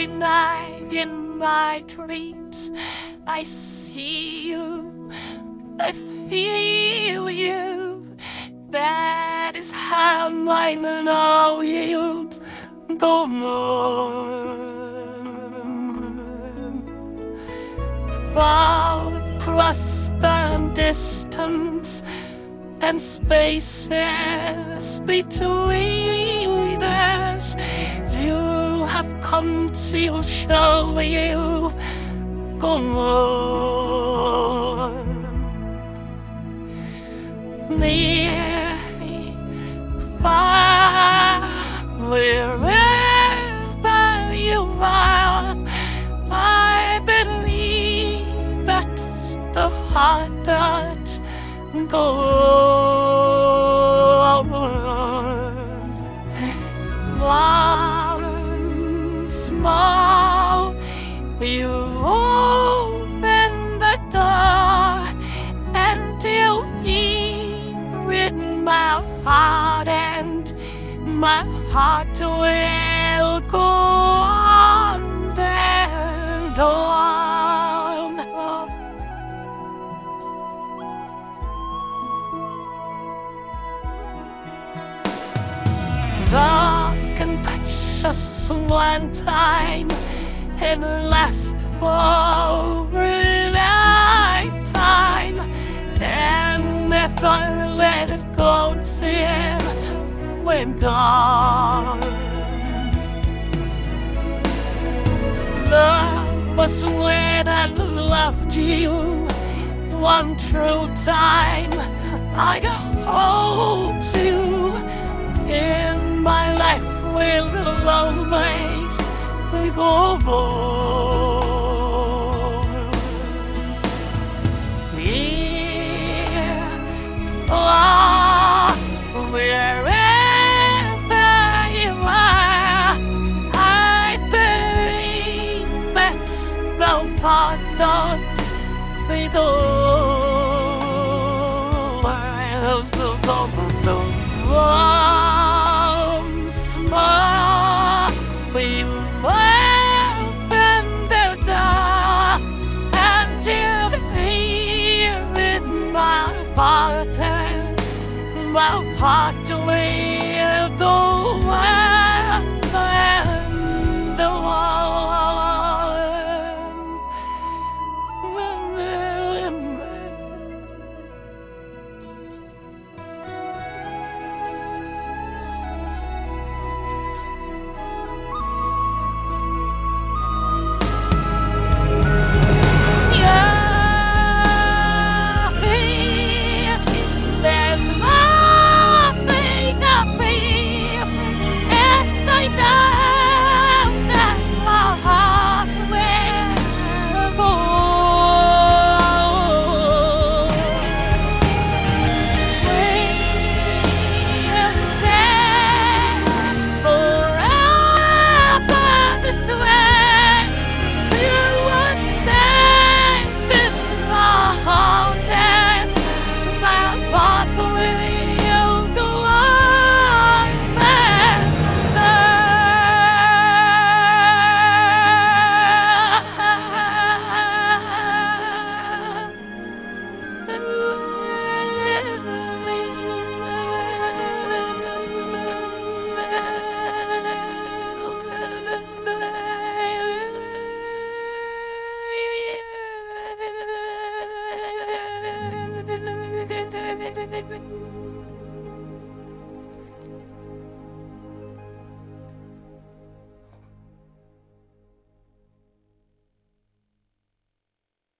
every night in my dreams. I see you, I feel you. That is how I know you go on. Far across the distance and spaces between us, you have come to show you come on. Near, far, wherever you are, I believe that the heart does go on. Once heart and my heart will go on and on. God can touch us one time and last for a lifetime and never let it go till we're gone. Love was when I loved you one true time. I hold you in my life will always be born. The pardons we do. Those the golden once more we the door and you feel in my heart my heart will